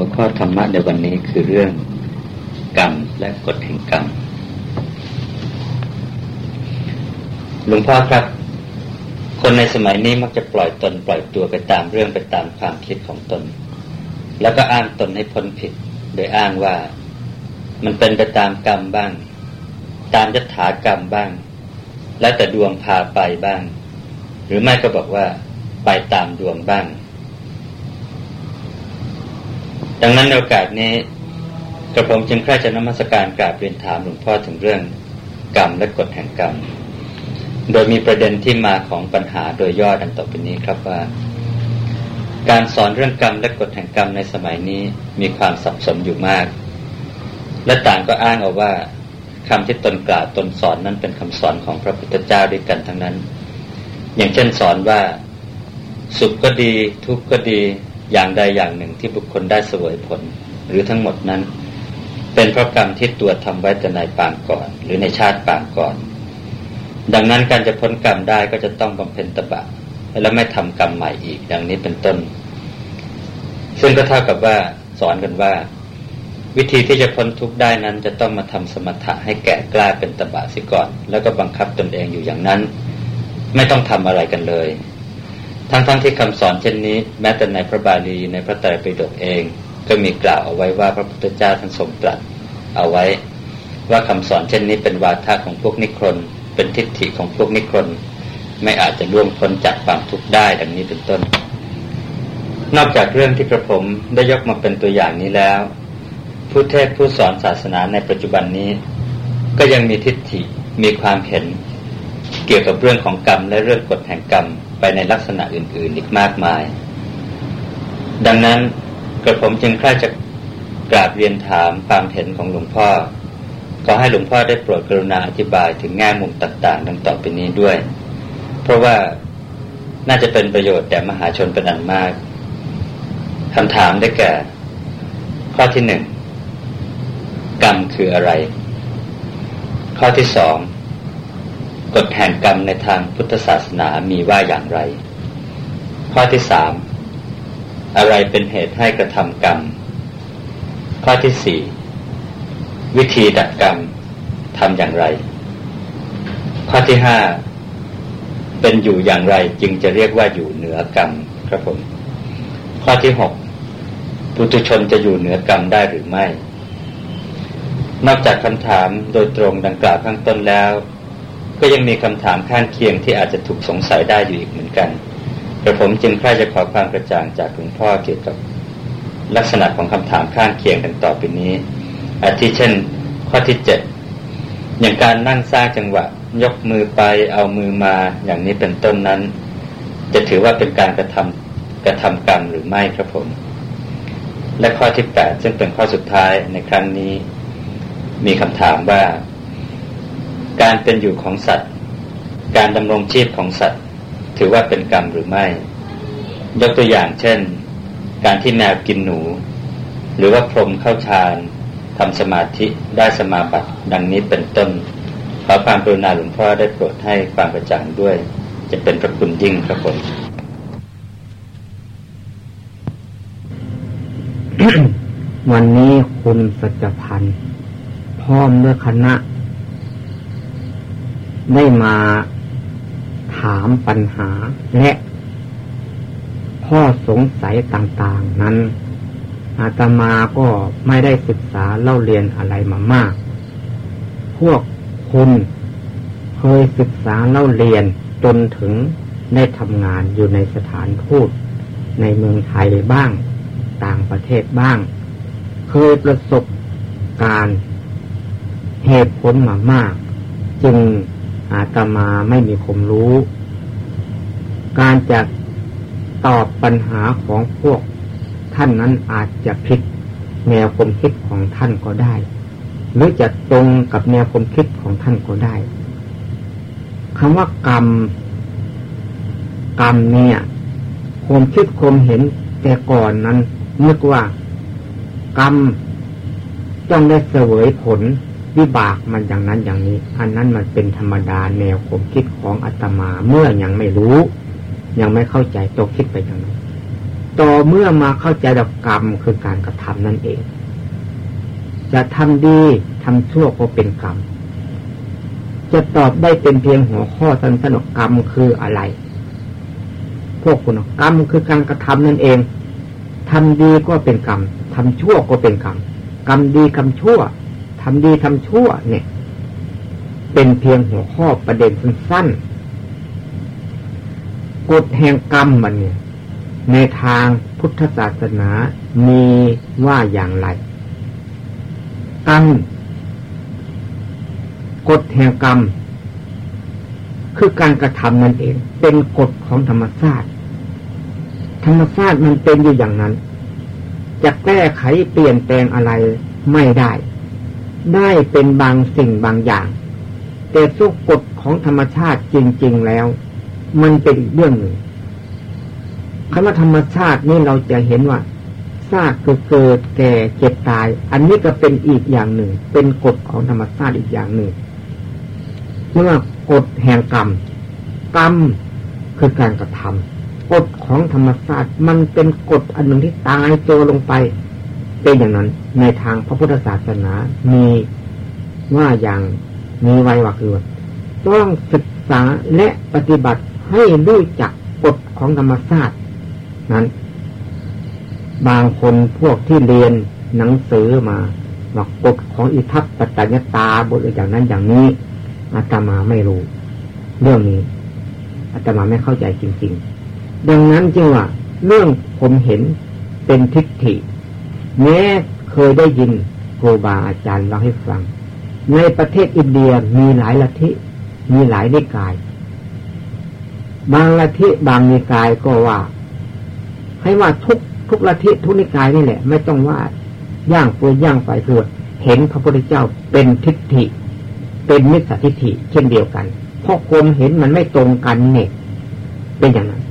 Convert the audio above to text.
หัวข้อธรรมะในวันนี้คือเรื่องกรรมและกฎแห่งกรรมหลวงพ่อครับ คนในสมัยนี้มักจะปล่อยตนปล่อยตัวไปตามเรื่องไปตามความคิดของตน แล้วก็อ้างตนให้พ้นผิด โดยอ้างว่ามันเป็นไปตามกรรมบ้าง ตามยถากรรมบ้าง แล้วแต่ดวงพาไปบ้าง หรือไม่ก็บอกว่าไปตามดวงบ้าง ดังนั้นในโอกาสนี้กระผมจึงใคร่จะนมัสการกราบเรียนถามหลวงพ่อถึงเรื่องกรรมและกฎแห่งกรรม โดยมีประเด็นที่มาของปัญหาโดยย่อดังต่อไปนี้ครับว่า การสอนเรื่องกรรมและกฎแห่งกรรมในสมัยนี้มีความสับสนอยู่มาก และต่างก็อ้างเอาว่าคำที่ตนกล่าวตนสอนนั้นเป็นคำสอนของพระพุทธเจ้าด้วยกันทั้งนั้น อย่างเช่นสอนว่า สุขก็ดี ทุกข์ก็ดี อย่างใดอย่างหนึ่งที่บุคคลได้เสวยผล หรือทั้งหมดนั้น เป็นเพราะกรรมที่ตัวทำไว้แต่ในปางก่อน หรือในชาติปางก่อน ดังนั้นการจะพ้นกรรมได้ก็จะต้องบำเพ็ญตบะ และไม่ทำกรรมใหม่อีก ดังนี้เป็นต้น ซึ่งก็เท่ากับว่าสอนกันว่า วิธีที่จะพ้นทุกข์ได้นั้น จะต้องมาทำสมถะให้แก่กล้าเป็นตบะสิก่อน แล้วก็บังคับตนเองอยู่อย่างนั้น ไม่ต้องทำอะไรกันเลย ทั้งๆทที่คำสอนเช่นนี้ แม้แต่ในพระบาลีในพระไตรปิฎกเอง ก็มีกล่าวเอาไว้ว่าพระพุทธเจ้าท่านทรงตรัสเอาไว้ ว่าคำสอนเช่นนี้เป็นวาทะของพวกนิครนเป็นทิฏฐิของพวกนิครนไม่อาจจะล่วงพ้นจากความทุกข์ได้ดังนี้เป็นต้น นอกจากเรื่องที่กระผมได้ยกมาเป็นตัวอย่างนี้แล้ว ผู้เทศผู้สอนศาสนาในปัจจุบันนี้ ก็ยังมีทิฏฐิมีความเห็น เกี่ยวกับเรื่องของกรรมและเรื่องกฎแห่งกรรม ไปในลักษณะอื่น ๆ อีกมากมาย ดังนั้นกระผมจึงใคร่จะกราบเรียนถามความเห็นของหลวงพ่อ ก็ให้หลวงพ่อได้โปรดกรุณาอธิบายถึงแง่มุมต่างๆ ดังต่อไปนี้ด้วย เพราะว่าน่าจะเป็นประโยชน์แก่มหาชนเป็นอันมากคำถามได้แก่ ข้อที่หนึ่งกรรมคืออะไร ข้อที่สอง กฎแห่งกรรมในทางพุทธศาสนามีว่าอย่างไร ข้อที่สามอะไรเป็นเหตุให้กระทำกรรม ข้อที่สี่วิธีดัดกรรมทำอย่างไร ข้อที่ห้าเป็นอยู่อย่างไรจึงจะเรียกว่าอยู่เหนือกรรมครับผม ข้อที่หกปุถุชนจะอยู่เหนือกรรมได้หรือไม่ นอกจากคำถามโดยตรงดังกล่าวข้างต้นแล้ว ก็ยังมีคำถามข้างเคียงที่อาจจะถูกสงสัยได้อยู่อีกเหมือนกันแต่ผมจึงใคร่จะขอความกระจ่างจากหลวงพ่อเกี่ยวกับลักษณะของคำถามข้างเคียงดังต่อไปนี้ อาทิเช่น ข้อที่เจ็ดอย่างการนั่งสร้างจังหวะ ยกมือไปเอามือมาอย่างนี้เป็นต้นนั้น จะถือว่าเป็นการกระทำกระทำกรรมหรือไม่ครับผม และข้อที่แปดซึ่งเป็นข้อสุดท้ายในครั้งนี้ มีคำถามว่า การเป็นอยู่ของสัตว์ การดำรงชีพของสัตว์ ถือว่าเป็นกรรมหรือไม่ ยกตัวอย่างเช่น การที่แมวกินหนู หรือว่าพรหมเข้าฌานทำสมาธิได้สมาบัติดังนี้เป็นต้น ขอความกรุณาหลวงพ่อได้โปรดให้ความกระจ่างด้วย จะเป็นพระคุณยิ่งครับผมวันนี้คุณสัจพันธ์พร้อมด้วยคณะ ได้มาถามปัญหาและข้อสงสัยต่างๆนั้น อาตมาก็ไม่ได้ศึกษาเล่าเรียนอะไรมามาก พวกคุณเคยศึกษาเล่าเรียนจนถึงได้ทำงานอยู่ในสถานทูตในเมืองไทยบ้าง ต่างประเทศบ้าง เคยประสบการเหตุผลมามาก จึง อาตมาไม่มีความรู้ การจะตอบปัญหาของพวกท่านนั้นอาจจะผิดแนวความคิดของท่านก็ได้ หรือจะตรงกับแนวความคิดของท่านก็ได้คำว่ากรรม กรรมเนี่ยความคิดความเห็นแต่ก่อนนั้นนึกว่ากรรมต้องได้เสวยผล วิบากมันอย่างนั้นอย่างนี้ อันนั้นมันเป็นธรรมดาแนวความคิดของอาตมาเมื่อยังไม่รู้ ยังไม่เข้าใจตัวคิดไปอย่างนั้นต่อเมื่อมาเข้าใจดกรรมคือการกระทำนั่นเอง จะทำดีทำชั่วก็เป็นกรรม จะตอบได้เป็นเพียงหัวข้อสันสนกรรมคืออะไร พวกคุณกรรมคือการกระทำนั่นเองทำดีก็เป็นกรรมทำชั่วก็เป็นกรรม กรรมดีกรรมชั่ว ทำดีทำชั่วเนี่ย เป็นเพียงหัวข้อประเด็นสั้นๆกฎแห่งกรรมมันเนี่ย ในทางพุทธศาสนามีว่าอย่างไรกรรมกฎแห่งกรรม คือการกระทำนั่นเอง เป็นกฎของธรรมชาติธรรมชาติมันเป็นอยู่อย่างนั้น จะแก้ไขเปลี่ยนแปลงอะไรไม่ได้ ได้เป็นบางสิ่งบางอย่าง แต่สุกฎของธรรมชาติจริง ๆแล้ว มันเป็นอีกเรื่องหนึ่งคำว่าธรรมชาตินี่เราจะเห็นว่าซากคือเกิดแก่เจ็บตาย อันนี้ก็เป็นอีกอย่างหนึ่ง เป็นกฎของธรรมชาติอีกอย่างหนึ่งเรียกว่ากฎแห่งกรรม กรรมคือการกระทำกฎของธรรมชาติมันเป็นกฎอันหนึ่งที่ตายตัวลงไป เป็นอย่างนั้น ในทางพระพุทธศาสนา มีว่าอย่างมีไว้ว่าคือต้องศึกษาและปฏิบัติให้รู้จักกฎของธรรมชาตินั้น บางคนพวกที่เรียนหนังสือมาว่ากฎของอิทัปปัตตญตาบทอย่างนั้นอย่างนี้อาตมาไม่รู้ เรื่องนี้อาตมาไม่เข้าใจจริง ๆ ดังนั้นจึงว่าเรื่องผมเห็นเป็นทิฏฐิ แม้เคยได้ยินครูบาอาจารย์เล่าให้ฟัง ในประเทศอินเดียมีหลายลัทธิมีหลายนิกาย บางลัทธิบางนิกายก็ว่า ให้ว่าทุกทุกลัทธิทุกนิกายนี่แหละ ไม่ต้องว่าย่างตัวย่างไฟคือเห็นพระพุทธเจ้าเป็นทิฏฐิ เป็นมิจฉาทิฏฐิเช่นเดียวกันเพราะความเห็นมันไม่ตรงกันเนี่ยเป็นอย่างนั้น